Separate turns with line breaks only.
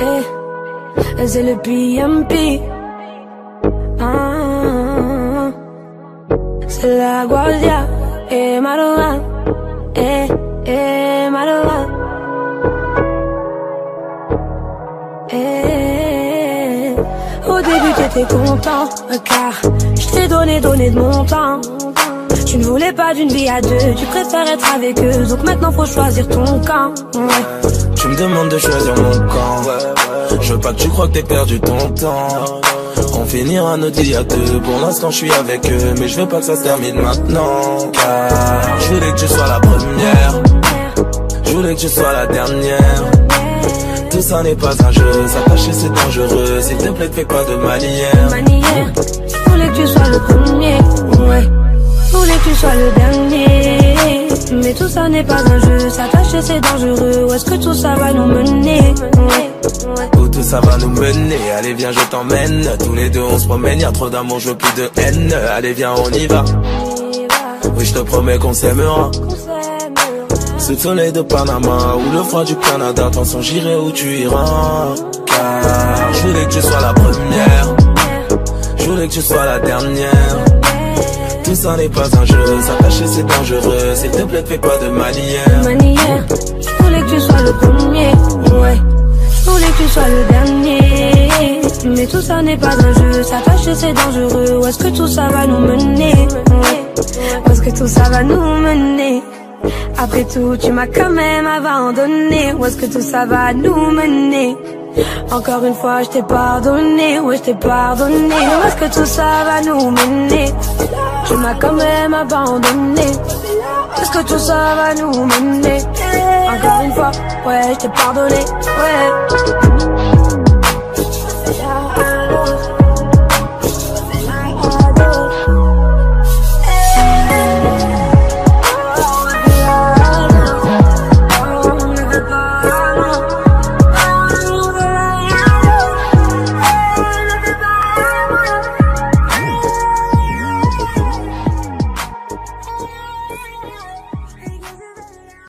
Eh, c'est le PMP. Ah, c'est la Guardia. Eh, Maroa. Eh, eh, Maroa. Eh, au début t'étais content, car je t'ai donné, donné de mon temps. Tu ne voulais pas d'une vie à deux, tu préfères être avec eux, donc maintenant faut choisir ton camp.
Tu me demandes de choisir mon camp. Je veux pas que tu crois que t'es perdu ton temps. On finira nos vies à deux. Pour l'instant, je suis avec eux, mais je veux pas que ça se termine maintenant. Car je voulais que tu sois la première. Je voulais que tu sois la dernière. Tout ça n'est pas un jeu, s'attacher c'est dangereux. S'il te plaît, fais pas de manière.
Tu sois le dernier. Mais tout ça n'est pas un jeu, s'attacher c'est dangereux. Où est-ce que tout ça va nous mener?
Où tout ça va nous mener? Allez viens je t'emmène. Tous les deux on se promène, y'a trop d'amour, je veux plus de haine. Allez viens on y va. Oui je te promets qu'on s'aimera. Sous le soleil de Panama ou le froid du Canada Attention j'irai où tu iras. Car je voulais que tu sois la première. Je voulais que tu sois la dernière tout ça n'est pas un jeu, s'attacher c'est dangereux. S'il te plaît fais pas de manière.
Manière, je voulais que tu sois le premier Ouais, je voulais que tu sois le dernier. Mais tout ça n'est pas un jeu, s'attacher c'est dangereux. Où est-ce que tout ça va nous mener? Où est-ce que tout ça va nous mener? Après tout, tu m'as quand même abandonné. Où est-ce que tout ça va nous mener? Encore une fois, je t'ai pardonné. Je t'ai pardonné? Où est-ce que tout ça va nous mener? Tu m'as quand même abandonné. Où est-ce que tout ça va nous mener? Encore une fois, ouais, je t'ai pardonné. Ouais.